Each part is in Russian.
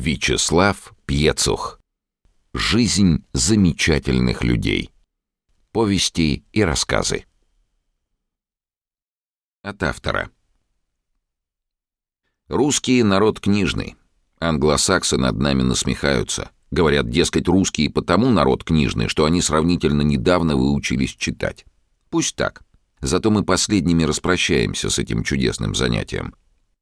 Вячеслав Пьецух. Жизнь замечательных людей. Повести и рассказы. От автора. Русские народ книжный. Англосаксы над нами насмехаются. Говорят, дескать, русские потому народ книжный, что они сравнительно недавно выучились читать. Пусть так. Зато мы последними распрощаемся с этим чудесным занятием.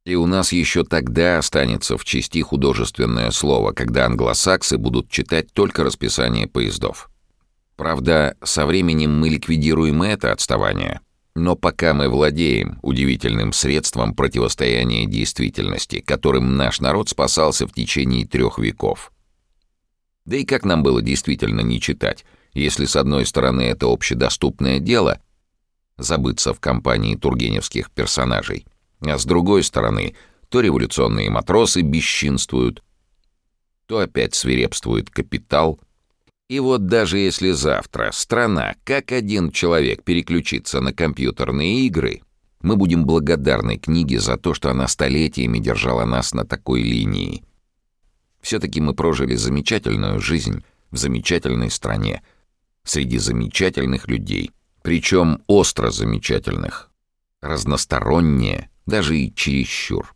И у нас еще тогда останется в части художественное слово, когда англосаксы будут читать только расписание поездов. Правда, со временем мы ликвидируем это отставание. Но пока мы владеем удивительным средством противостояния действительности, которым наш народ спасался в течение трех веков. Да и как нам было действительно не читать, если с одной стороны это общедоступное дело — забыться в компании тургеневских персонажей — а с другой стороны, то революционные матросы бесчинствуют, то опять свирепствует капитал. И вот даже если завтра страна, как один человек, переключится на компьютерные игры, мы будем благодарны книге за то, что она столетиями держала нас на такой линии. Все-таки мы прожили замечательную жизнь в замечательной стране, среди замечательных людей, причем остро замечательных, разносторонние, даже и чересчур.